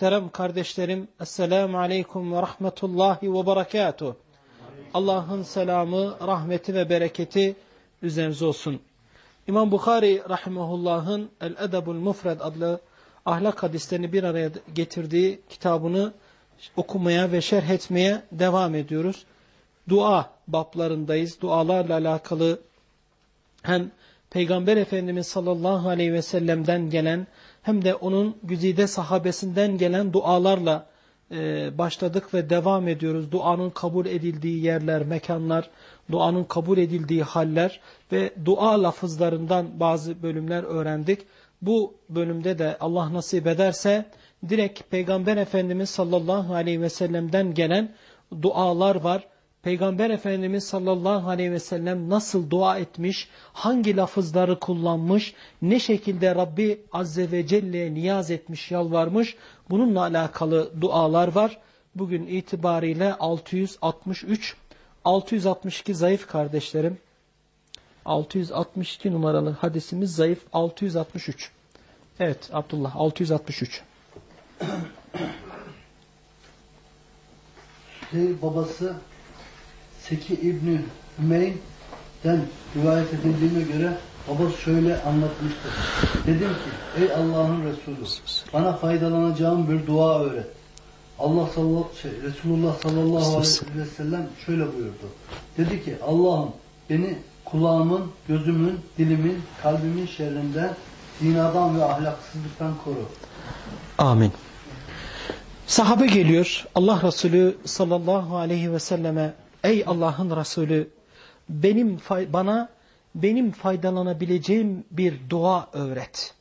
Muhterem kardeşlerim, Esselamu Aleyküm ve Rahmetullahi ve Berekatuh. Allah'ın selamı, rahmeti ve bereketi üzerinize olsun. İmam Bukhari Rahimahullah'ın El-Edebul Mufred adlı ahlak hadislerini bir araya getirdiği kitabını okumaya ve şerh etmeye devam ediyoruz. Dua bablarındayız. Dualarla alakalı hem Peygamber Efendimiz sallallahu aleyhi ve sellem'den gelen hem de onun güzide sahabesinden gelen dualarla e, başladık ve devam ediyoruz. Duanın kabul edildiği yerler, mekanlar, duanın kabul edildiği haller ve dua lafızlarından bazı bölümler öğrendik. Bu bölümde de Allah nasip ederse direkt Peygamber Efendimiz sallallahu aleyhi ve sellem'den gelen dualar var. Peygamber Efendimiz sallallahu aleyhi ve sellem nasıl dua etmiş, hangi lafızları kullanmış, ne şekilde Rabbi azze ve celle'ye niyaz etmiş, yalvarmış, bununla alakalı dualar var. Bugün itibariyle 663, 662 zayıf kardeşlerim. 662 numaralı hadisimiz zayıf, 663. Evet Abdullah, 663. Şey, babası Seki İbni Hümeyn'den rivayet edildiğine göre babası şöyle anlatmıştır. Dedim ki ey Allah'ın Resulü bana faydalanacağım bir dua öğret. Allah sallallahu, şey, Resulullah sallallahu aleyhi ve sellem şöyle buyurdu. Dedi ki Allah'ım beni kulağımın, gözümün, dilimin, kalbimin şerrinden, zinadan ve ahlaksızlıktan koru. Amin. Sahabe geliyor. Allah Resulü sallallahu aleyhi ve selleme Ey Allah'ın Resulü benim bana benim faydalanabileceğim bir dua öğret.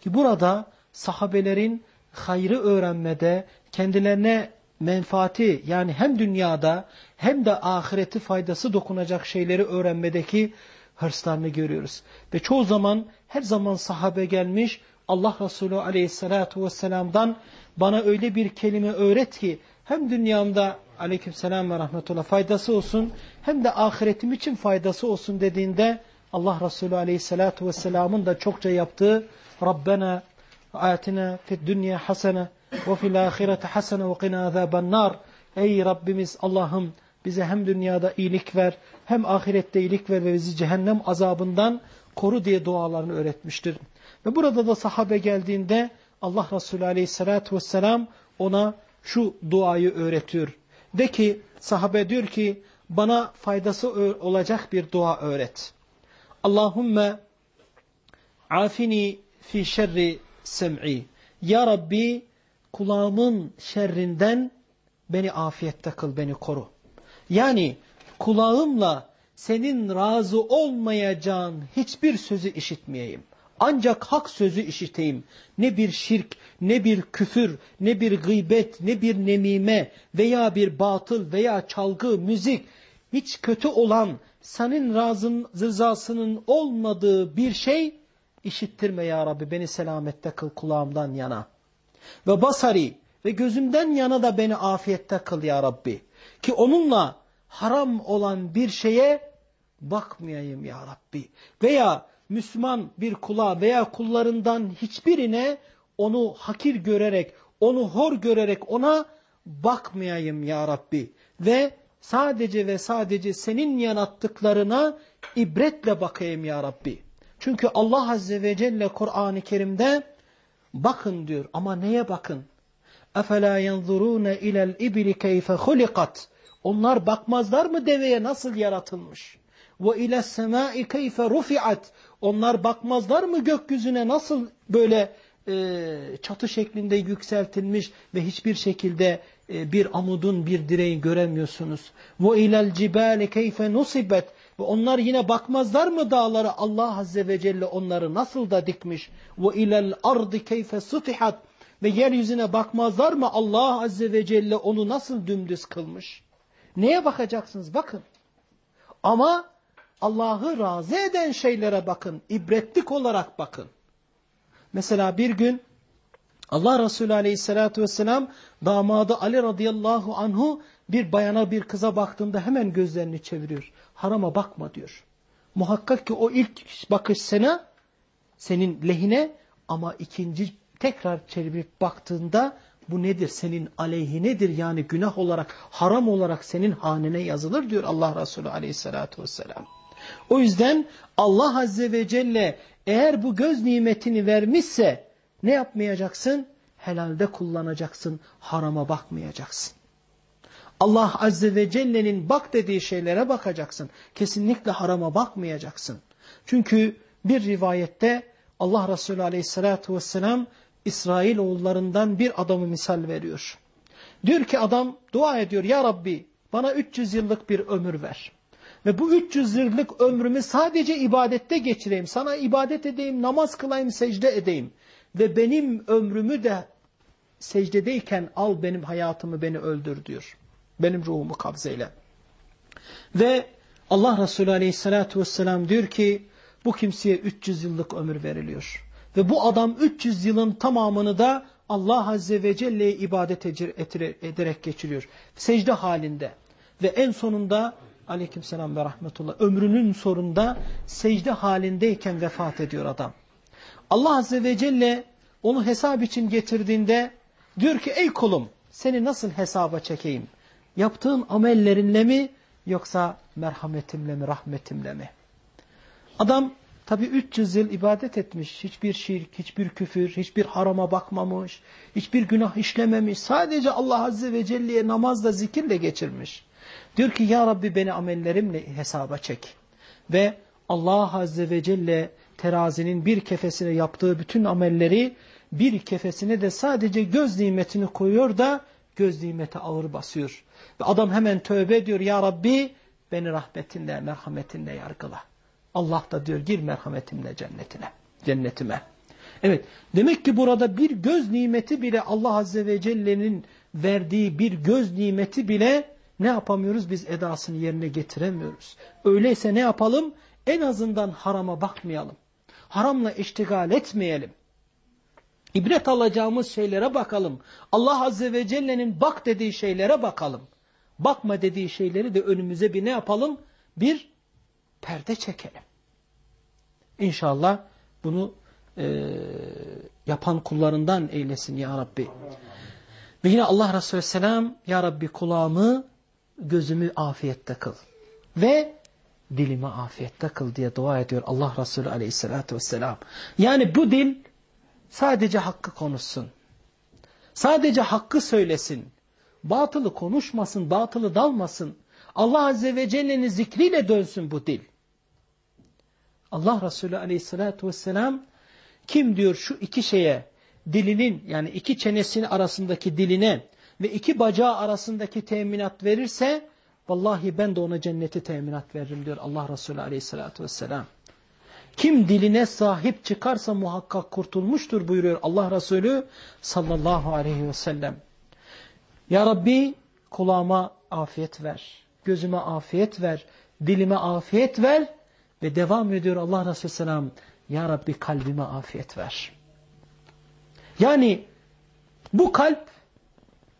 Ki burada sahabelerin hayrı öğrenmede kendilerine menfaati yani hem dünyada hem de ahireti faydası dokunacak şeyleri öğrenmedeki hırslarını görüyoruz. Ve çoğu zaman her zaman sahabe gelmiş Allah Resulü aleyhissalatu vesselam'dan bana öyle bir kelime öğret ki hem dünyamda aleykümselam ve rahmetullah faydası olsun hem de ahiretim için faydası olsun dediğinde Allah Resulü aleyhissalatu vesselamın da çokça yaptığı Rabbena atina fid dünya hasene ve fil ahirete hasene ve qina azaben nar Ey Rabbimiz Allah'ım bize hem dünyada iyilik ver hem ahirette iyilik ver ve bizi cehennem azabından koru diye dualarını öğretmiştir. Ve burada da sahabe geldiğinde Allah Resulü aleyhissalatu vesselam ona şu duayı öğretiyor. De ki sahabe diyor ki bana faydası olacak bir dua öğret. Allahümme afini fi şerri sem'i. Ya Rabbi kulağımın şerrinden beni afiyette kıl, beni koru. Yani kulağımla senin razı olmayacağın hiçbir sözü işitmeyeyim. Ancak hak sözü işiteyim. Ne bir şirk, ne bir küfür, ne bir gıybet, ne bir nemime veya bir batıl veya çalgı, müzik, hiç kötü olan, senin razın, rızasının olmadığı bir şey işittirme ya Rabbi. Beni selamette kıl kulağımdan yana. Ve basari, ve gözümden yana da beni afiyette kıl ya Rabbi. Ki onunla haram olan bir şeye bakmayayım ya Rabbi. Veya Müslüman bir kula veya kullarından hiçbirine onu hakir görerek, onu hor görerek ona bakmayayım ya Rabbi. Ve sadece ve sadece senin yarattıklarına ibretle bakayım ya Rabbi. Çünkü Allah Azze ve Celle Kur'an-ı Kerim'de bakın diyor ama neye bakın? اَفَلَا يَنْظُرُونَ اِلَى الْاِبِلِ كَيْفَ خُلِقَتْ Onlar bakmazlar mı deveye nasıl yaratılmış? وَاِلَى السَّمَاءِ كَيْفَ رُفِعَتْ Onlar bakmazlar mı gökyüzüne nasıl böyle e, çatı şeklinde yükseltilmiş ve hiçbir şekilde e, bir amudun bir direği göremiyorsunuz. وَاِلَى الْجِبَالِ كَيْفَ نُصِبَتْ Ve onlar yine bakmazlar mı dağlara Allah Azze ve Celle onları nasıl da dikmiş. وَاِلَى الْأَرْضِ كَيْفَ سُتِحَتْ Ve yeryüzüne bakmazlar mı Allah Azze ve Celle onu nasıl dümdüz kılmış. Neye bakacaksınız? Bakın. Ama Allah'ı razı eden şeylere bakın. İbretlik olarak bakın. Mesela bir gün Allah Resulü aleyhissalatü vesselam damadı Ali radıyallahu anhu bir bayana bir kıza baktığında hemen gözlerini çeviriyor. Harama bakma diyor. Muhakkak ki o ilk bakış sana senin lehine ama ikinci tekrar çevirip baktığında bu nedir? Senin aleyhinedir yani günah olarak haram olarak senin hanene yazılır diyor Allah Resulü aleyhissalatü vesselam. O yüzden Allah Azze ve Celle eğer bu göz nimetini vermişse ne yapmayacaksın? Helalde kullanacaksın, harama bakmayacaksın. Allah Azze ve Celle'nin bak dediği şeylere bakacaksın. Kesinlikle harama bakmayacaksın. Çünkü bir rivayette Allah Resulü Aleyhisselatü Vesselam İsrail oğullarından bir adamı misal veriyor. Diyor ki adam dua ediyor ya Rabbi bana 300 yıllık bir ömür ver. Ve bu 300 yıllık ömrümü sadece ibadette geçireyim. Sana ibadet edeyim, namaz kılayım, secde edeyim. Ve benim ömrümü de secdedeyken al benim hayatımı beni öldür diyor. Benim ruhumu kabzeyle. Ve Allah Resulü Aleyhisselatü vesselam diyor ki bu kimseye 300 yıllık ömür veriliyor. Ve bu adam 300 yılın tamamını da Allah Azze ve Celle'ye ibadet ederek geçiriyor. Secde halinde. Ve en sonunda aleykümselam ve rahmetullah ömrünün sonunda secde halindeyken vefat ediyor adam. Allah Azze ve Celle onu hesap için getirdiğinde diyor ki ey kulum seni nasıl hesaba çekeyim? Yaptığın amellerinle mi yoksa merhametimle mi rahmetimle mi? Adam tabi 300 yıl ibadet etmiş. Hiçbir şirk, hiçbir küfür, hiçbir harama bakmamış. Hiçbir günah işlememiş. Sadece Allah Azze ve Celle'ye namazla zikirle geçirmiş. Diyor ki ya Rabbi beni amellerimle hesaba çek. Ve Allah Azze ve Celle terazinin bir kefesine yaptığı bütün amelleri bir kefesine de sadece göz nimetini koyuyor da göz nimeti ağır basıyor. Ve adam hemen tövbe ediyor ya Rabbi beni rahmetinle merhametinle yargıla. Allah da diyor gir merhametimle cennetine, cennetime. Evet demek ki burada bir göz nimeti bile Allah Azze ve Celle'nin verdiği bir göz nimeti bile ne yapamıyoruz? Biz edasını yerine getiremiyoruz. Öyleyse ne yapalım? En azından harama bakmayalım. Haramla iştigal etmeyelim. İbret alacağımız şeylere bakalım. Allah Azze ve Celle'nin bak dediği şeylere bakalım. Bakma dediği şeyleri de önümüze bir ne yapalım? Bir perde çekelim. İnşallah bunu e, yapan kullarından eylesin ya Rabbi. Ve yine Allah Resulü Selam ya Rabbi kulağımı gözümü afiyette kıl. Ve dilimi afiyette kıl diye dua ediyor Allah Resulü aleyhissalatü vesselam. Yani bu dil sadece hakkı konuşsun. Sadece hakkı söylesin. Batılı konuşmasın, batılı dalmasın. Allah Azze ve Celle'nin zikriyle dönsün bu dil. Allah Resulü aleyhissalatü vesselam kim diyor şu iki şeye dilinin yani iki çenesinin arasındaki diline ve iki bacağı arasındaki teminat verirse vallahi ben de ona cenneti teminat veririm diyor Allah Resulü aleyhissalatü vesselam. Kim diline sahip çıkarsa muhakkak kurtulmuştur buyuruyor Allah Resulü sallallahu aleyhi ve sellem. Ya Rabbi kulağıma afiyet ver, gözüme afiyet ver, dilime afiyet ver ve devam ediyor Allah Resulü selam. Ya Rabbi kalbime afiyet ver. Yani bu kalp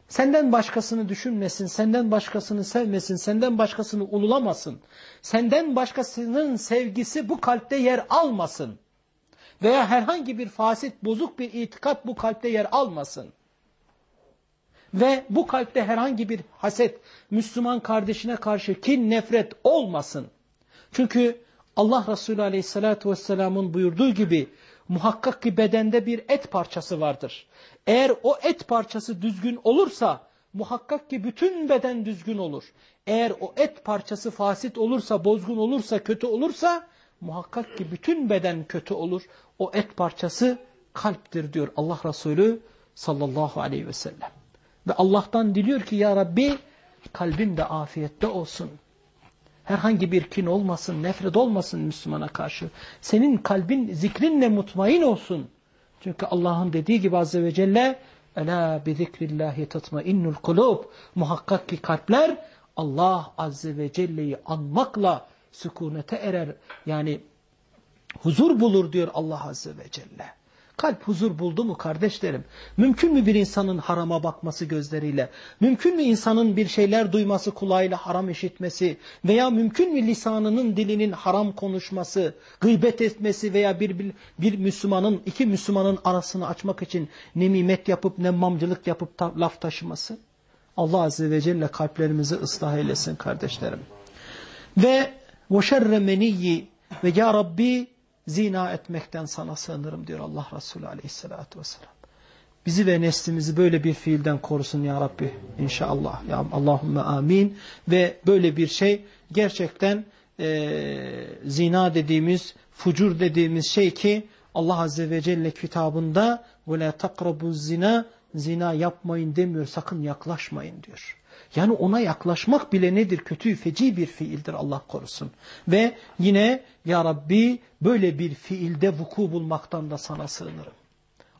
Senden başkasını düşünmesin, senden başkasını sevmesin, senden başkasını ululamasın. Senden başkasının sevgisi bu kalpte yer almasın. Veya herhangi bir fasit, bozuk bir itikat bu kalpte yer almasın. Ve bu kalpte herhangi bir haset, Müslüman kardeşine karşı kin, nefret olmasın. Çünkü Allah Resulü Aleyhisselatü Vesselam'ın buyurduğu gibi muhakkak ki bedende bir et parçası vardır. Eğer o et parçası düzgün olursa muhakkak ki bütün beden düzgün olur. Eğer o et parçası fasit olursa, bozgun olursa, kötü olursa muhakkak ki bütün beden kötü olur. O et parçası kalptir diyor Allah Resulü sallallahu aleyhi ve sellem. Ve Allah'tan diliyor ki ya Rabbi kalbim de afiyette olsun. Herhangi bir kin olmasın, nefret olmasın Müslümana karşı. Senin kalbin zikrinle mutmain olsun. Çünkü Allah'ın dediği gibi Azze ve Celle Ela bi zikrillahi tatmainnul kulub. Muhakkak ki kalpler Allah Azze ve Celle'yi anmakla sükunete erer. Yani huzur bulur diyor Allah Azze ve Celle. Kalp huzur buldu mu kardeşlerim? Mümkün mü bir insanın harama bakması gözleriyle? Mümkün mü insanın bir şeyler duyması kulağıyla haram işitmesi? Veya mümkün mü lisanının dilinin haram konuşması, gıybet etmesi veya bir, bir, bir Müslümanın, iki Müslümanın arasını açmak için nemimet yapıp nemmamcılık yapıp ta, laf taşıması? Allah Azze ve Celle kalplerimizi ıslah eylesin kardeşlerim. Ve وَشَرَّ مَنِيِّ ve Ya Rabbi zina etmekten sana sığınırım diyor Allah Resulü aleyhissalatü vesselam. Bizi ve neslimizi böyle bir fiilden korusun ya Rabbi inşallah. Ya Allahümme amin. Ve böyle bir şey gerçekten e, zina dediğimiz, fucur dediğimiz şey ki Allah Azze ve Celle kitabında وَلَا تَقْرَبُوا zina Zina yapmayın demiyor, sakın yaklaşmayın diyor. Yani ona yaklaşmak bile nedir? Kötü, feci bir fiildir Allah korusun. Ve yine Ya Rabbi böyle bir fiilde vuku bulmaktan da sana sığınırım.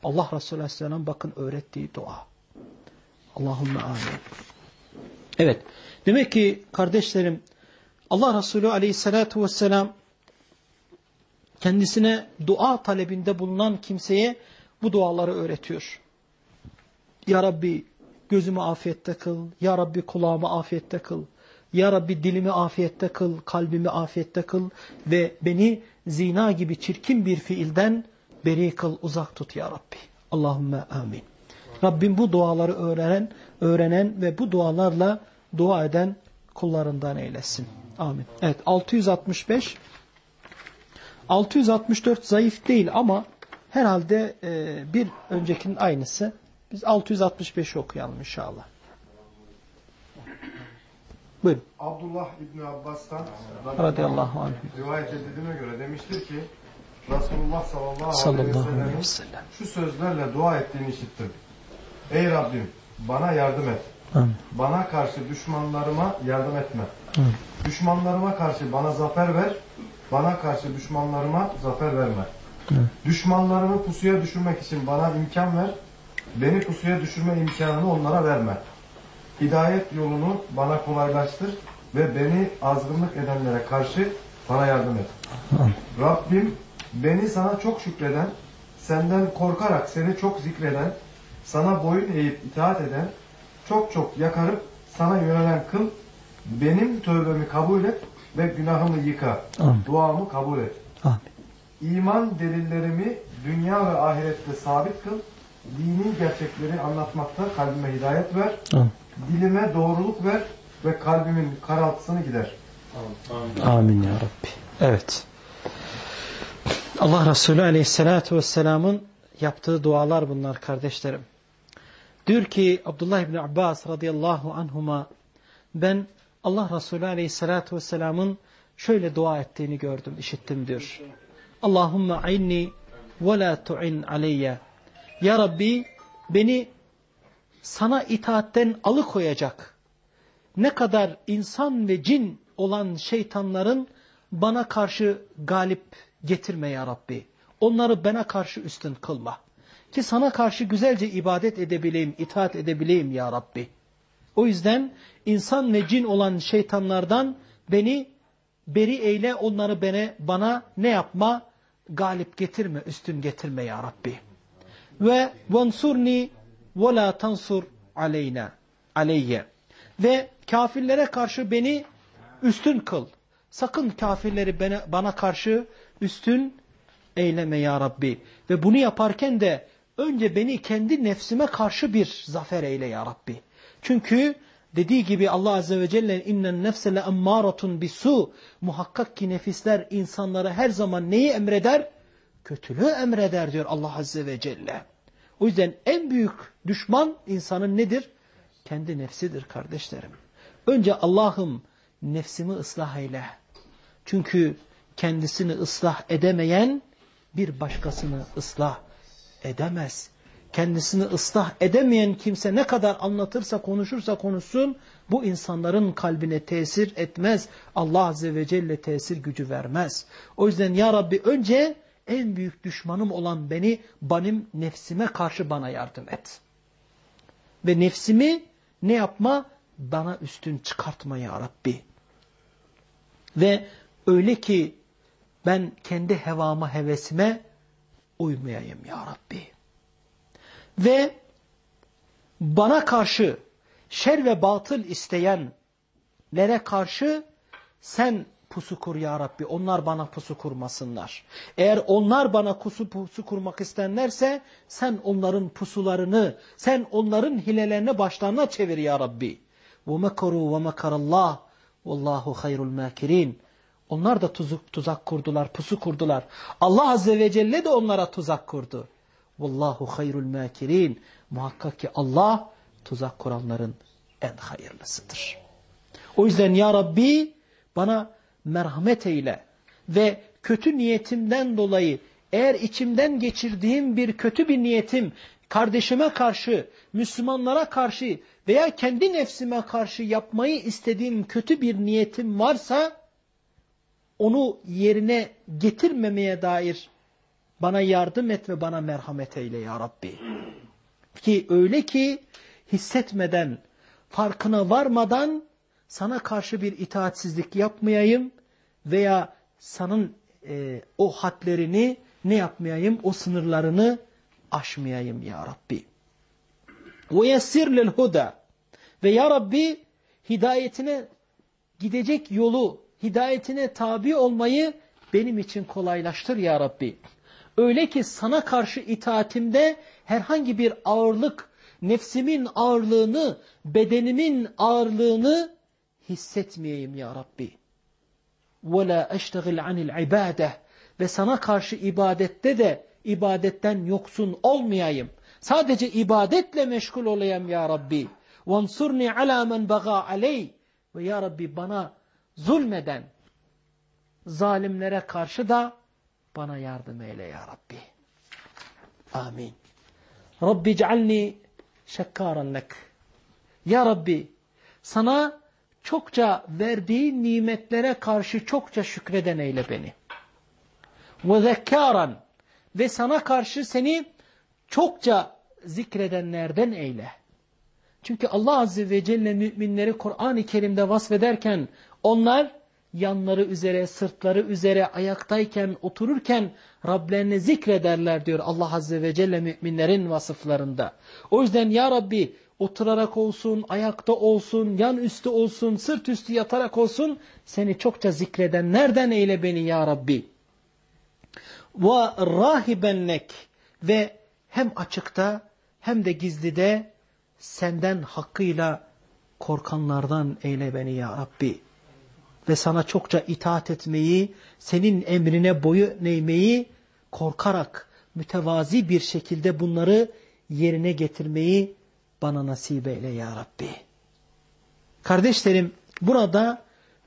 Allah Resulü Aleyhisselam bakın öğrettiği dua. Allahümme amin. Evet. Demek ki kardeşlerim Allah Resulü Aleyhisselatü Vesselam kendisine dua talebinde bulunan kimseye bu duaları öğretiyor. Ya Rabbi gözümü afiyette kıl. Ya Rabbi kulağımı afiyette kıl. Ya Rabbi dilimi afiyette kıl, kalbimi afiyette kıl ve beni zina gibi çirkin bir fiilden beri kıl, uzak tut ya Rabbi. Allahümme amin. Rabbim bu duaları öğrenen, öğrenen ve bu dualarla dua eden kullarından eylesin. Amin. Evet 665 664 zayıf değil ama herhalde e, bir öncekinin aynısı. Biz 665 okuyalım inşallah. Buyurun. Abdullah İbni Abbas'tan radıyallahu anh rivayet edildiğine göre demiştir ki Resulullah sallallahu, sallallahu aleyhi ve sellem. şu sözlerle dua ettiğini işittim. Ey Rabbim bana yardım et. Amin. Bana karşı düşmanlarıma yardım etme. Amin. Düşmanlarıma karşı bana zafer ver. Bana karşı düşmanlarıma zafer verme. Amin. Düşmanlarımı pusuya düşürmek için bana imkan ver. Beni pusuya düşürme imkanını onlara verme. Hidayet yolunu bana kolaylaştır ve beni azgınlık edenlere karşı bana yardım et. Rabbim beni sana çok şükreden, senden korkarak seni çok zikreden, sana boyun eğip itaat eden, çok çok yakarıp sana yönelen kıl, benim tövbemi kabul et ve günahımı yıka, Amin. duamı kabul et. Amin. İman delillerimi dünya ve ahirette sabit kıl, dini gerçekleri anlatmakta kalbime hidayet ver, Amin. dilime doğruluk ver ve kalbimin karaltısını gider. Amin ya Rabbi. Evet. Allah Resulü Aleyhisselatü Vesselam'ın yaptığı dualar bunlar kardeşlerim. Diyor ki Abdullah İbni Abbas radıyallahu anhuma ben Allah Resulü Aleyhisselatü Vesselam'ın şöyle dua ettiğini gördüm, işittim diyor. Allahümme inni ve la tu'in aleyye. Ya Rabbi beni sana itaatten alıkoyacak ne kadar insan ve cin olan şeytanların bana karşı galip getirme ya Rabbi. Onları bana karşı üstün kılma. Ki sana karşı güzelce ibadet edebileyim, itaat edebileyim ya Rabbi. O yüzden insan ve cin olan şeytanlardan beni beri eyle, onları bana, bana ne yapma? Galip getirme, üstün getirme ya Rabbi. Ve vansurni ve la tansur aleyna. aleyye. Ve kafirlere karşı beni üstün kıl. Sakın kafirleri bana, karşı üstün eyleme ya Rabbi. Ve bunu yaparken de önce beni kendi nefsime karşı bir zafer eyle ya Rabbi. Çünkü dediği gibi Allah Azze ve Celle innen nefse le emmâratun bisu muhakkak ki nefisler insanlara her zaman neyi emreder? Kötülüğü emreder diyor Allah Azze ve Celle. O yüzden en büyük düşman insanın nedir? Kendi nefsidir kardeşlerim. Önce Allah'ım nefsimi ıslah eyle. Çünkü kendisini ıslah edemeyen bir başkasını ıslah edemez. Kendisini ıslah edemeyen kimse ne kadar anlatırsa konuşursa konuşsun bu insanların kalbine tesir etmez. Allah Azze ve Celle tesir gücü vermez. O yüzden ya Rabbi önce en büyük düşmanım olan beni benim nefsime karşı bana yardım et. Ve nefsimi ne yapma? Bana üstün çıkartma ya Rabbi. Ve öyle ki ben kendi hevama hevesime uymayayım ya Rabbi. Ve bana karşı şer ve batıl isteyenlere karşı sen pusu kur ya Rabbi. Onlar bana pusu kurmasınlar. Eğer onlar bana pusu, pusu kurmak isterlerse sen onların pusularını, sen onların hilelerini başlarına çevir ya Rabbi. وَمَكَرُوا وَمَكَرَ اللّٰهِ وَاللّٰهُ خَيْرُ الْمَاكِرِينَ Onlar da tuzak, tuzak kurdular, pusu kurdular. Allah Azze ve Celle de onlara tuzak kurdu. Vallahu hayrul makirin. Muhakkak ki Allah tuzak kuranların en hayırlısıdır. O yüzden ya Rabbi bana merhamet eyle ve kötü niyetimden dolayı eğer içimden geçirdiğim bir kötü bir niyetim kardeşime karşı, Müslümanlara karşı veya kendi nefsime karşı yapmayı istediğim kötü bir niyetim varsa onu yerine getirmemeye dair bana yardım et ve bana merhamet eyle ya Rabbi. Ki öyle ki hissetmeden, farkına varmadan sana karşı bir itaatsizlik yapmayayım veya sanın e, o hadlerini ne yapmayayım, o sınırlarını aşmayayım ya Rabbi. وَيَسِّرْ لِلْهُدَى Ve ya Rabbi hidayetine gidecek yolu, hidayetine tabi olmayı benim için kolaylaştır ya Rabbi. Öyle ki sana karşı itaatimde herhangi bir ağırlık, nefsimin ağırlığını, bedenimin ağırlığını hissetmeyeyim ya Rabbi. وَلَا اَشْتَغِلْ عَنِ الْعِبَادَةِ Ve sana karşı ibadette de ibadetten yoksun olmayayım. Sadece ibadetle meşgul olayım ya Rabbi. وَانْصُرْنِ عَلَى مَنْ بَغَى عَلَيْهِ Ve ya Rabbi bana zulmeden zalimlere karşı da bana yardım eyle ya Rabbi. Amin. Rabbi cealni şekkaran lek. Ya Rabbi sana çokça verdiğin nimetlere karşı çokça şükreden eyle beni. Ve zekkaran ve sana karşı seni çokça zikredenlerden eyle. Çünkü Allah Azze ve Celle müminleri Kur'an-ı Kerim'de vasfederken onlar yanları üzere, sırtları üzere, ayaktayken, otururken Rablerini zikrederler diyor Allah Azze ve Celle müminlerin vasıflarında. O yüzden ya Rabbi oturarak olsun, ayakta olsun, yan üstü olsun, sırt üstü yatarak olsun seni çokça zikredenlerden eyle beni ya Rabbi. Ve rahibenlek ve hem açıkta hem de gizlide senden hakkıyla korkanlardan eyle beni ya Rabbi ve sana çokça itaat etmeyi, senin emrine boyu eğmeyi korkarak mütevazi bir şekilde bunları yerine getirmeyi bana nasip eyle ya Rabbi. Kardeşlerim burada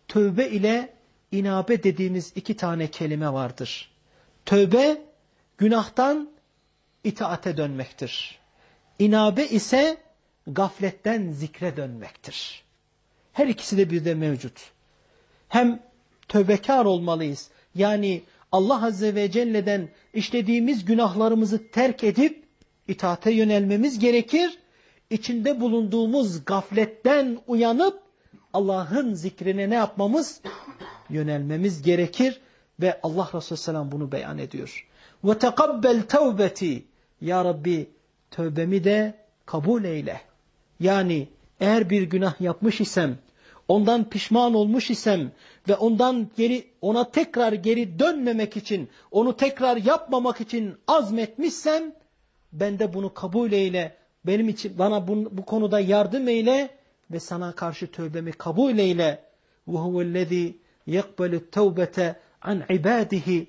tövbe ile inabe dediğimiz iki tane kelime vardır. Tövbe günahtan itaate dönmektir. İnabe ise gafletten zikre dönmektir. Her ikisi de bir de mevcut hem tövbekar olmalıyız. Yani Allah Azze ve Celle'den işlediğimiz günahlarımızı terk edip itaate yönelmemiz gerekir. İçinde bulunduğumuz gafletten uyanıp Allah'ın zikrine ne yapmamız? Yönelmemiz gerekir ve Allah Resulü Selam bunu beyan ediyor. Tekabbel tevbeti Ya Rabbi tövbemi de kabul eyle. Yani eğer bir günah yapmış isem, ondan pişman olmuş isem ve ondan geri ona tekrar geri dönmemek için, onu tekrar yapmamak için azmetmişsem ben de bunu kabul eyle, benim için bana bu, bu konuda yardım eyle ve sana karşı tövbemi kabul eyle. وَهُوَ الَّذ۪ي يَقْبَلُ التَّوْبَةَ عَنْ عِبَادِهِ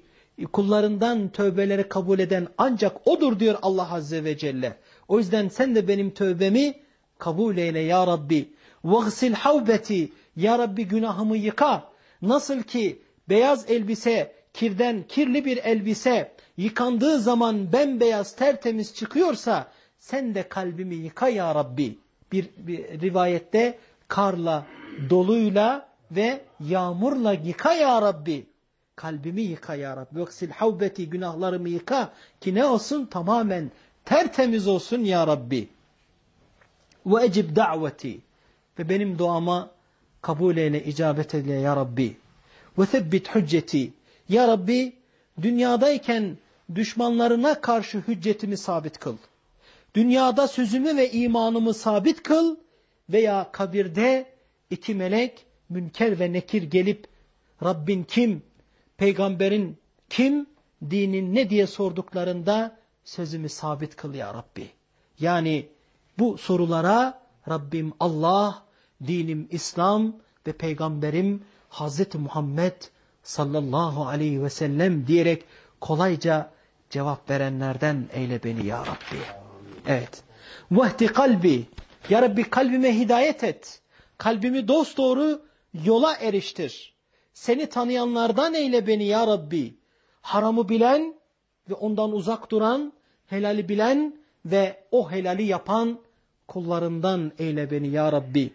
Kullarından tövbeleri kabul eden ancak O'dur diyor Allah Azze ve Celle. O yüzden sen de benim tövbemi kabul eyle ya Rabbi. وَغْسِلْ حَوْبَتِ Ya Rabbi günahımı yıka. Nasıl ki beyaz elbise, kirden kirli bir elbise yıkandığı zaman bembeyaz tertemiz çıkıyorsa sen de kalbimi yıka ya Rabbi. Bir, bir rivayette karla, doluyla ve yağmurla yıka ya Rabbi. Kalbimi yıka ya Rabbi. Yoksil havbeti günahlarımı yıka ki ne olsun tamamen tertemiz olsun ya Rabbi. Ve ecib da'veti ve benim duama kabul eyle, icabet eyle ya Rabbi. Ve thebbit hücceti. Ya Rabbi dünyadayken düşmanlarına karşı hüccetimi sabit kıl. Dünyada sözümü ve imanımı sabit kıl veya kabirde iki melek münker ve nekir gelip Rabbin kim, peygamberin kim, dinin ne diye sorduklarında sözümü sabit kıl ya Rabbi. Yani bu sorulara Rabbim Allah, dinim İslam ve peygamberim Hazreti Muhammed sallallahu aleyhi ve sellem diyerek kolayca cevap verenlerden eyle beni ya Rabbi. Evet. Vahdi kalbi. Ya Rabbi kalbime hidayet et. Kalbimi dosdoğru yola eriştir. Seni tanıyanlardan eyle beni ya Rabbi. Haramı bilen ve ondan uzak duran, helali bilen ve o helali yapan kullarından eyle beni ya Rabbi.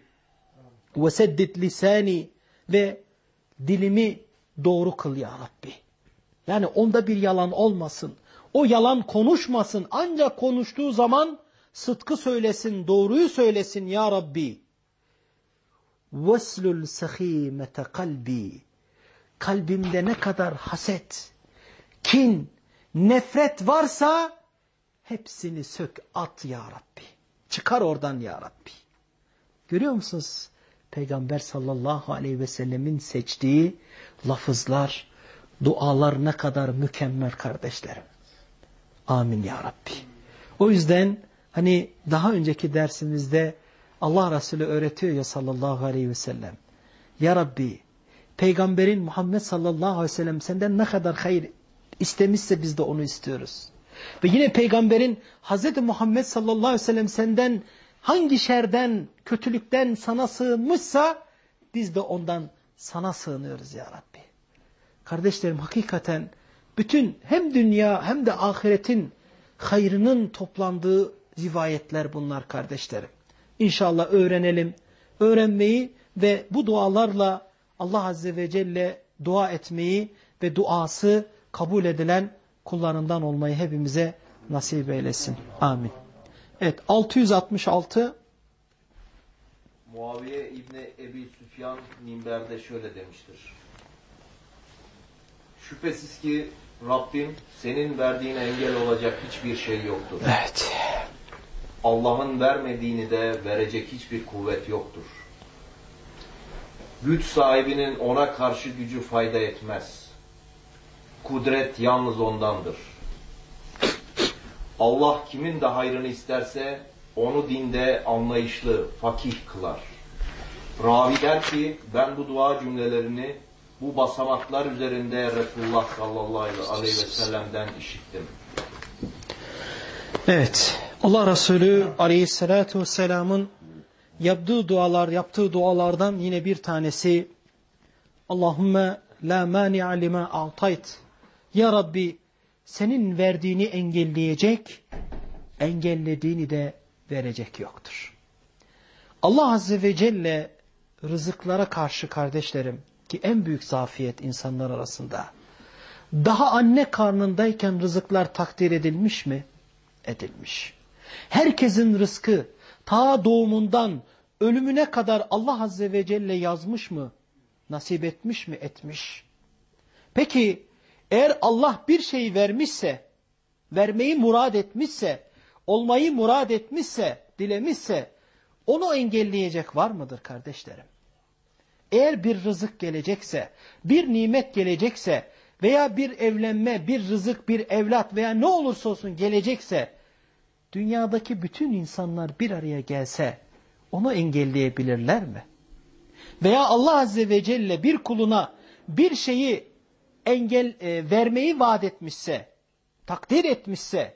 Ve seddit lisani ve dilimi doğru kıl ya Rabbi. Yani onda bir yalan olmasın. O yalan konuşmasın. Ancak konuştuğu zaman sıdkı söylesin, doğruyu söylesin ya Rabbi. وَسْلُ السَّخ۪يمَةَ kalbi. Kalbimde ne kadar haset, kin, nefret varsa hepsini sök at ya Rabbi. Çıkar oradan ya Rabbi. Görüyor musunuz? Peygamber sallallahu aleyhi ve sellemin seçtiği lafızlar, dualar ne kadar mükemmel kardeşlerim. Amin ya Rabbi. O yüzden hani daha önceki dersimizde Allah Resulü öğretiyor ya sallallahu aleyhi ve sellem. Ya Rabbi peygamberin Muhammed sallallahu aleyhi ve sellem senden ne kadar hayır istemişse biz de onu istiyoruz. Ve yine peygamberin Hazreti Muhammed sallallahu aleyhi ve sellem senden hangi şerden, kötülükten sana sığınmışsa biz de ondan sana sığınıyoruz ya Rabbi. Kardeşlerim hakikaten bütün hem dünya hem de ahiretin hayrının toplandığı rivayetler bunlar kardeşlerim. İnşallah öğrenelim. Öğrenmeyi ve bu dualarla Allah Azze ve Celle dua etmeyi ve duası kabul edilen kullarından olmayı hepimize nasip eylesin. Amin. Evet 666 Muaviye İbni Ebi Süfyan minberde şöyle demiştir. Şüphesiz ki Rabbim senin verdiğine engel olacak hiçbir şey yoktur. Evet. Allah'ın vermediğini de verecek hiçbir kuvvet yoktur. Güç sahibinin ona karşı gücü fayda etmez. Kudret yalnız ondandır. Allah kimin de hayrını isterse onu dinde anlayışlı, fakih kılar. Ravi der ki ben bu dua cümlelerini bu basamaklar üzerinde Resulullah sallallahu aleyhi ve sellem'den işittim. Evet. Allah Resulü aleyhissalatu vesselamın yaptığı dualar, yaptığı dualardan yine bir tanesi Allahümme la mani'a lima a'tayt. Ya Rabbi senin verdiğini engelleyecek, engellediğini de verecek yoktur. Allah Azze ve Celle rızıklara karşı kardeşlerim ki en büyük zafiyet insanlar arasında. Daha anne karnındayken rızıklar takdir edilmiş mi? Edilmiş. Herkesin rızkı ta doğumundan ölümüne kadar Allah Azze ve Celle yazmış mı? Nasip etmiş mi? Etmiş. Peki eğer Allah bir şeyi vermişse, vermeyi murad etmişse, olmayı murad etmişse, dilemişse, onu engelleyecek var mıdır kardeşlerim? Eğer bir rızık gelecekse, bir nimet gelecekse veya bir evlenme, bir rızık, bir evlat veya ne olursa olsun gelecekse, dünyadaki bütün insanlar bir araya gelse onu engelleyebilirler mi? Veya Allah Azze ve Celle bir kuluna bir şeyi engel e, vermeyi vaat etmişse, takdir etmişse,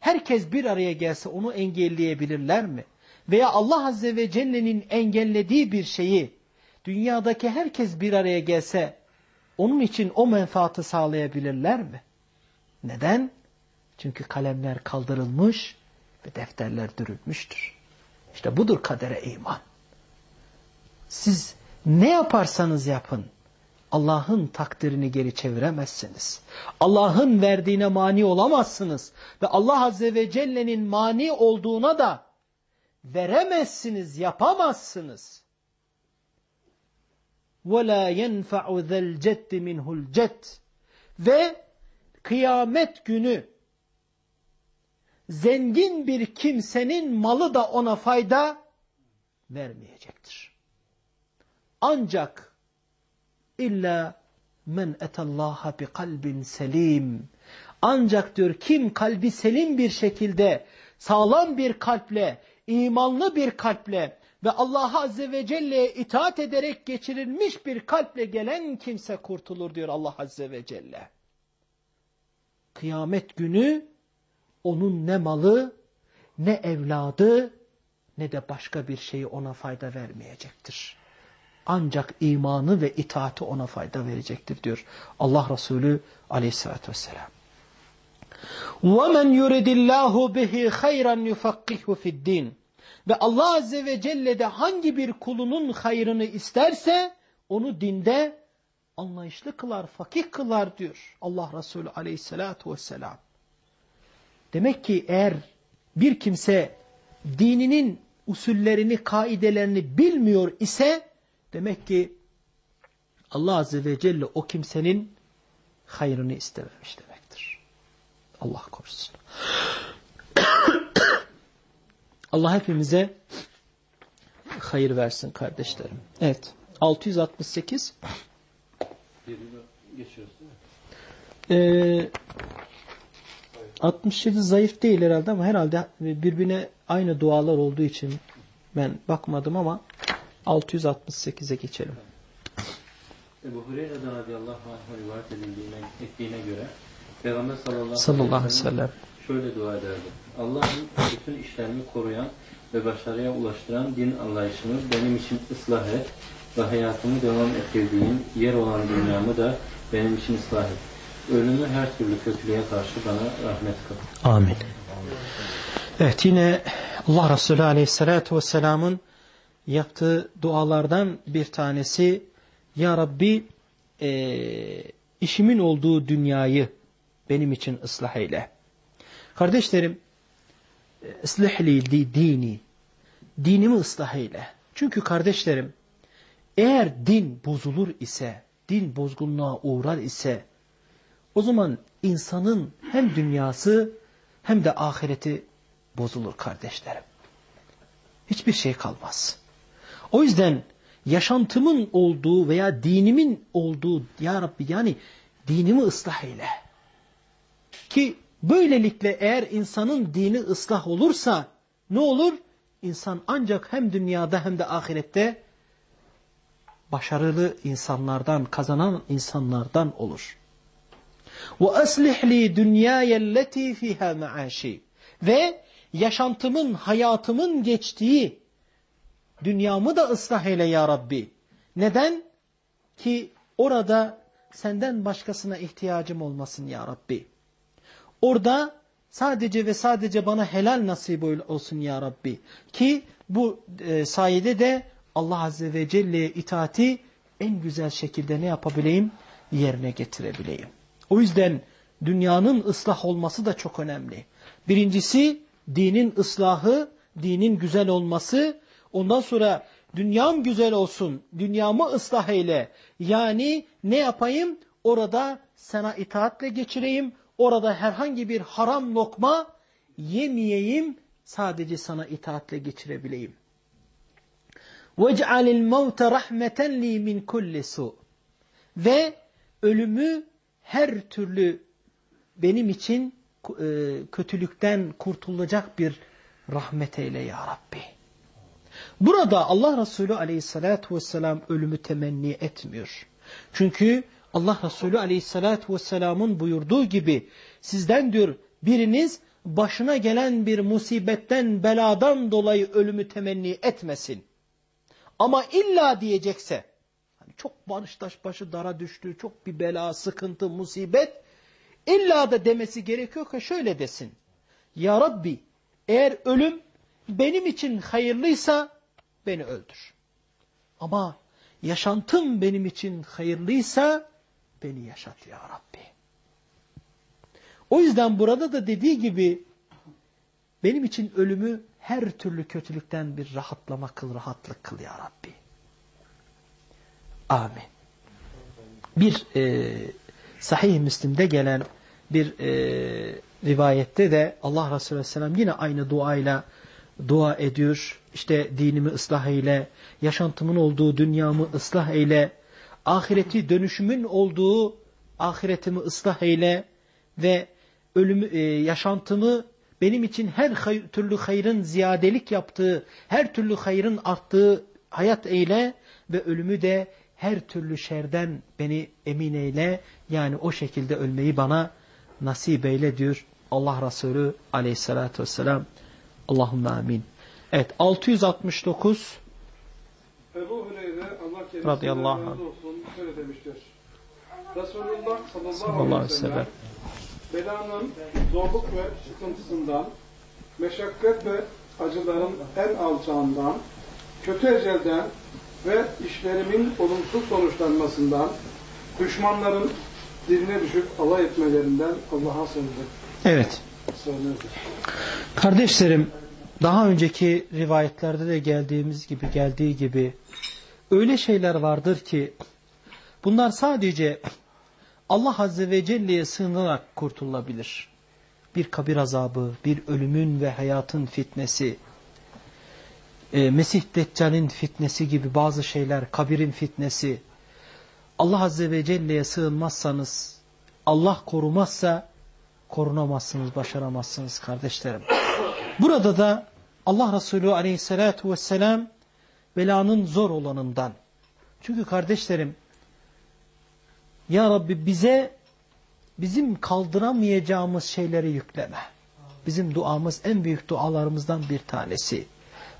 herkes bir araya gelse onu engelleyebilirler mi? Veya Allah Azze ve Celle'nin engellediği bir şeyi dünyadaki herkes bir araya gelse onun için o menfaatı sağlayabilirler mi? Neden? Çünkü kalemler kaldırılmış ve defterler dürülmüştür. İşte budur kadere iman. Siz ne yaparsanız yapın Allah'ın takdirini geri çeviremezsiniz. Allah'ın verdiğine mani olamazsınız. Ve Allah Azze ve Celle'nin mani olduğuna da veremezsiniz, yapamazsınız. وَلَا يَنْفَعُ ذَا الْجَدِّ مِنْهُ الْجَدِّ Ve kıyamet günü zengin bir kimsenin malı da ona fayda vermeyecektir. Ancak illa men etallaha bi kalbin selim. Ancak diyor kim kalbi selim bir şekilde, sağlam bir kalple, imanlı bir kalple ve Allah Azze ve Celle'ye itaat ederek geçirilmiş bir kalple gelen kimse kurtulur diyor Allah Azze ve Celle. Kıyamet günü onun ne malı, ne evladı, ne de başka bir şeyi ona fayda vermeyecektir. Ancak imanı ve itaati ona fayda verecektir diyor Allah Resulü aleyhissalatü vesselam. وَمَنْ يُرِدِ اللّٰهُ بِهِ خَيْرًا يُفَقِّهُ فِي الدِّينِ ve Allah Azze ve Celle de hangi bir kulunun hayrını isterse onu dinde anlayışlı kılar, fakih kılar diyor Allah Resulü aleyhissalatu vesselam. Demek ki eğer bir kimse dininin usullerini, kaidelerini bilmiyor ise demek ki Allah Azze ve Celle o kimsenin hayrını istememiş demektir. Allah korusun. Allah hepimize hayır versin kardeşlerim. Evet. 668 Geçiyoruz değil mi? Ee, 67 zayıf değil herhalde ama herhalde birbirine aynı dualar olduğu için ben bakmadım ama 668'e geçelim. Ebu Hureyre'den radıyallahu anh rivayet edildiğine, ettiğine göre Peygamber sallallahu, Sallallahu aleyhi ve sellem. şöyle dua ederdi. Allah'ın bütün işlerimi koruyan ve başarıya ulaştıran din anlayışımı benim için ıslah et ve hayatımı devam ettirdiğin yer olan dünyamı da benim için ıslah et. Ölümü her türlü kötülüğe karşı bana rahmet kıl. Amin. Evet yine Allah Resulü Aleyhisselatü Vesselam'ın yaptığı dualardan bir tanesi Ya Rabbi e, işimin olduğu dünyayı benim için ıslah eyle. Kardeşlerim ıslihli di dini dinimi ıslah eyle. Çünkü kardeşlerim eğer din bozulur ise din bozgunluğa uğrar ise o zaman insanın hem dünyası hem de ahireti bozulur kardeşlerim. Hiçbir şey kalmaz. O yüzden yaşantımın olduğu veya dinimin olduğu ya Rabbi yani dinimi ıslah eyle. Ki böylelikle eğer insanın dini ıslah olursa ne olur? İnsan ancak hem dünyada hem de ahirette başarılı insanlardan, kazanan insanlardan olur. وَأَصْلِحْ لِي دُنْيَايَ الَّتِي فِيهَا مَعَاشِي Ve yaşantımın, hayatımın geçtiği dünyamı da ıslah eyle ya Rabbi. Neden? Ki orada senden başkasına ihtiyacım olmasın ya Rabbi. Orada sadece ve sadece bana helal nasip olsun ya Rabbi. Ki bu e, sayede de Allah Azze ve Celle'ye itaati en güzel şekilde ne yapabileyim? Yerine getirebileyim. O yüzden dünyanın ıslah olması da çok önemli. Birincisi dinin ıslahı, dinin güzel olması. Ondan sonra dünyam güzel olsun, dünyamı ıslah eyle. Yani ne yapayım? Orada sana itaatle geçireyim. Orada herhangi bir haram lokma yemeyeyim. Sadece sana itaatle geçirebileyim. وَاجْعَلِ الْمَوْتَ رَحْمَةً لِي مِنْ كُلِّ سُوءٍ Ve ölümü her türlü benim için e, kötülükten kurtulacak bir rahmet eyle ya Rabbi. Burada Allah Resulü aleyhissalatu vesselam ölümü temenni etmiyor. Çünkü Allah Resulü aleyhissalatu vesselamın buyurduğu gibi sizden diyor biriniz başına gelen bir musibetten beladan dolayı ölümü temenni etmesin. Ama illa diyecekse hani çok barıştaş başı dara düştü, çok bir bela, sıkıntı, musibet illa da demesi gerekiyor ki şöyle desin. Ya Rabbi eğer ölüm benim için hayırlıysa beni öldür. Ama yaşantım benim için hayırlıysa beni yaşat ya Rabbi. O yüzden burada da dediği gibi benim için ölümü her türlü kötülükten bir rahatlama kıl, rahatlık kıl ya Rabbi. Amin. Bir e, sahih Müslim'de gelen bir e, rivayette de Allah Resulü Aleyhisselam yine aynı duayla dua ediyor. İşte dinimi ıslah eyle, yaşantımın olduğu dünyamı ıslah eyle, ahireti dönüşümün olduğu ahiretimi ıslah eyle ve ölümü, e, yaşantımı benim için her hay türlü hayrın ziyadelik yaptığı, her türlü hayrın arttığı hayat eyle ve ölümü de her türlü şerden beni emin eyle. Yani o şekilde ölmeyi bana nasip eyle diyor Allah Resulü aleyhissalatü vesselam. Allahümme amin. Evet 669 Ebu Hüreyre Allah kendisine razı olsun şöyle demiştir. Resulullah sallallahu, aleyhi ve sellem belanın zorluk ve sıkıntısından, meşakkat ve acıların en alçağından, kötü ecelden ve işlerimin olumsuz sonuçlanmasından, düşmanların diline düşüp alay etmelerinden Allah'a sığınır. Evet. Kardeşlerim daha önceki rivayetlerde de geldiğimiz gibi geldiği gibi öyle şeyler vardır ki bunlar sadece Allah Azze ve Celle'ye sığınarak kurtulabilir. Bir kabir azabı, bir ölümün ve hayatın fitnesi, e, Mesih Deccal'in fitnesi gibi bazı şeyler, kabirin fitnesi. Allah Azze ve Celle'ye sığınmazsanız, Allah korumazsa korunamazsınız, başaramazsınız kardeşlerim. Burada da Allah Resulü aleyhissalatu vesselam belanın zor olanından. Çünkü kardeşlerim Ya Rabbi bize bizim kaldıramayacağımız şeyleri yükleme. Bizim duamız en büyük dualarımızdan bir tanesi.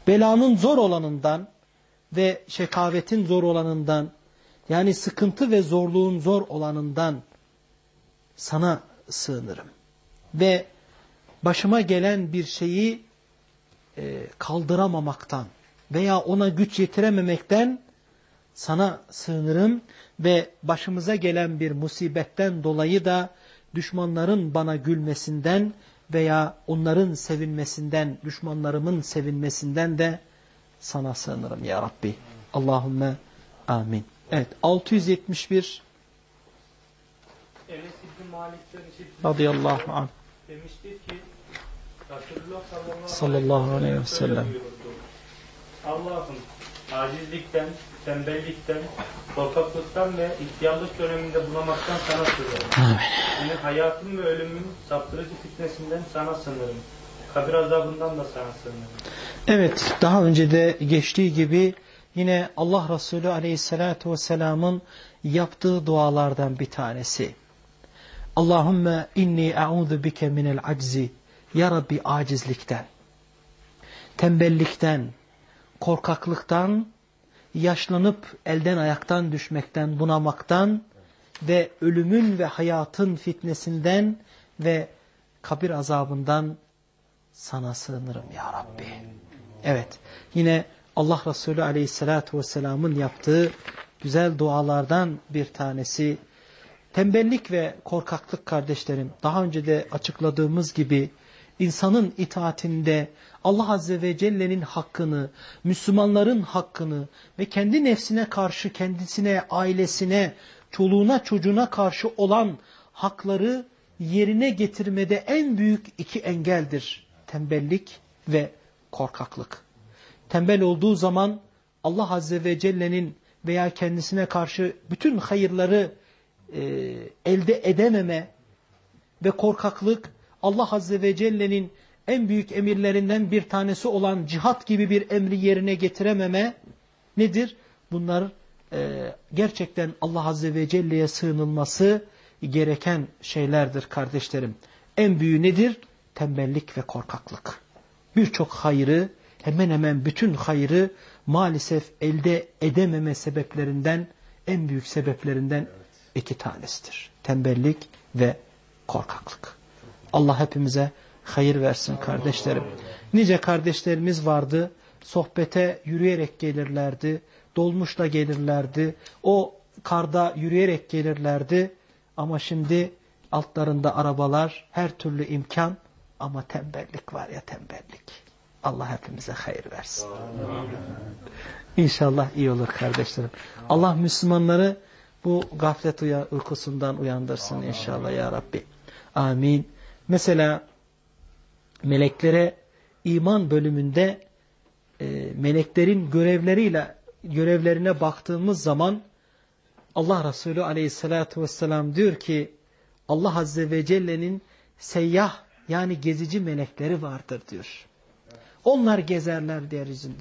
Belanın zor olanından ve şekavetin zor olanından yani sıkıntı ve zorluğun zor olanından sana sığınırım. Ve başıma gelen bir şeyi e, kaldıramamaktan veya ona güç yetirememekten sana sığınırım ve başımıza gelen bir musibetten dolayı da düşmanların bana gülmesinden veya onların sevinmesinden, düşmanlarımın sevinmesinden de sana sığınırım ya Rabbi. Allahümme amin. Evet 671 Enes İbni Malik'ten radıyallahu anh. Demiştir ki Resulullah sallallahu, aleyhi ve sellem. Allah'ım acizlikten, tembellikten, korkaklıktan ve ihtiyarlık döneminde bunamaktan sana sığınırım. Amin. Senin hayatım ve ölümün saptırıcı fitnesinden sana sığınırım. Kabir azabından da sana sığınırım. Evet daha önce de geçtiği gibi yine Allah Resulü aleyhissalatu vesselamın yaptığı dualardan bir tanesi. Allahümme inni e'udhu bike minel aczi. Ya Rabbi acizlikten, tembellikten, korkaklıktan, yaşlanıp elden ayaktan düşmekten, bunamaktan ve ölümün ve hayatın fitnesinden ve kabir azabından sana sığınırım ya Rabbi. Evet yine Allah Resulü aleyhissalatu vesselamın yaptığı güzel dualardan bir tanesi tembellik ve korkaklık kardeşlerim daha önce de açıkladığımız gibi insanın itaatinde Allah Azze ve Celle'nin hakkını, Müslümanların hakkını ve kendi nefsine karşı kendisine, ailesine, çoluğuna çocuğuna karşı olan hakları yerine getirmede en büyük iki engeldir. Tembellik ve korkaklık. Tembel olduğu zaman Allah Azze ve Celle'nin veya kendisine karşı bütün hayırları elde edememe ve korkaklık Allah Azze ve Celle'nin en büyük emirlerinden bir tanesi olan cihat gibi bir emri yerine getirememe nedir? Bunlar e, gerçekten Allah Azze ve Celle'ye sığınılması gereken şeylerdir kardeşlerim. En büyüğü nedir? Tembellik ve korkaklık. Birçok hayrı, hemen hemen bütün hayrı maalesef elde edememe sebeplerinden, en büyük sebeplerinden iki tanesidir. Tembellik ve korkaklık. Allah hepimize hayır versin kardeşlerim. Nice kardeşlerimiz vardı, sohbete yürüyerek gelirlerdi, dolmuşla gelirlerdi, o karda yürüyerek gelirlerdi ama şimdi altlarında arabalar, her türlü imkan ama tembellik var ya tembellik. Allah hepimize hayır versin. İnşallah iyi olur kardeşlerim. Allah Müslümanları bu gaflet uykusundan uyandırsın inşallah ya Rabbi. Amin. Mesela meleklere iman bölümünde e, meleklerin görevleriyle görevlerine baktığımız zaman Allah Resulü aleyhissalatu vesselam diyor ki Allah Azze ve Celle'nin seyyah yani gezici melekleri vardır diyor. Onlar gezerler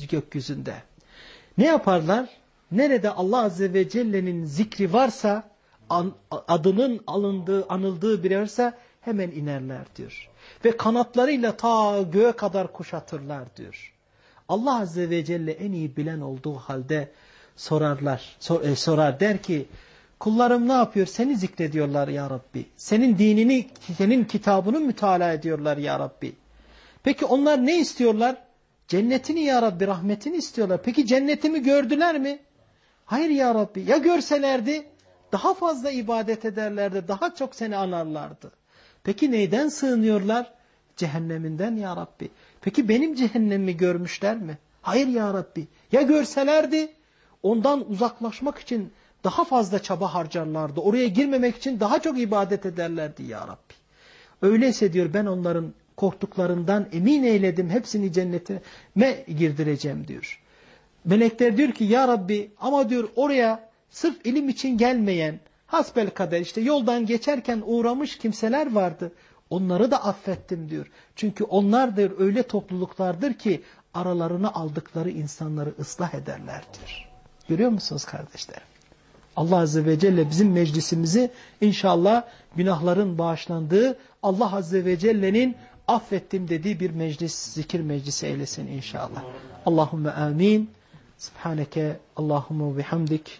gökyüzünde. Ne yaparlar? Nerede Allah Azze ve Celle'nin zikri varsa, adının alındığı, anıldığı bir yerse hemen inerler diyor. Ve kanatlarıyla ta göğe kadar kuşatırlar diyor. Allah Azze ve Celle en iyi bilen olduğu halde sorarlar, sor, e, sorar der ki kullarım ne yapıyor? Seni zikrediyorlar ya Rabbi. Senin dinini, senin kitabını mütalaa ediyorlar ya Rabbi. Peki onlar ne istiyorlar? Cennetini ya Rabbi, rahmetini istiyorlar. Peki cennetimi gördüler mi? Hayır ya Rabbi. Ya görselerdi daha fazla ibadet ederlerdi, daha çok seni anarlardı. Peki neyden sığınıyorlar? Cehenneminden ya Rabbi. Peki benim cehennemimi görmüşler mi? Hayır ya Rabbi. Ya görselerdi ondan uzaklaşmak için daha fazla çaba harcarlardı. Oraya girmemek için daha çok ibadet ederlerdi ya Rabbi. Öyleyse diyor ben onların korktuklarından emin eyledim. Hepsini cennetime girdireceğim diyor. Melekler diyor ki ya Rabbi ama diyor oraya sırf ilim için gelmeyen hasbel kader işte yoldan geçerken uğramış kimseler vardı. Onları da affettim diyor. Çünkü onlardır öyle topluluklardır ki aralarına aldıkları insanları ıslah ederler diyor. Görüyor musunuz kardeşlerim? Allah Azze ve Celle bizim meclisimizi inşallah günahların bağışlandığı Allah Azze ve Celle'nin affettim dediği bir meclis, zikir meclisi eylesin inşallah. Allahümme amin. Subhaneke Allahümme bihamdik.